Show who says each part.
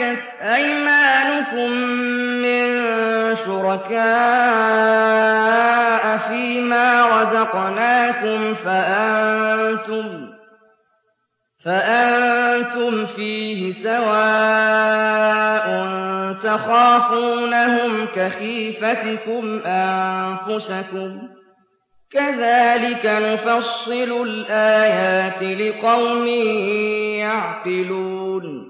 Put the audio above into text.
Speaker 1: ملكت أيمانكم من شركاء فيما رزقناكم فأنتم فأنتم فيه سواء تخافونهم كخيفتكم أنفسكم كذلك نفصل الآيات لقوم يعقلون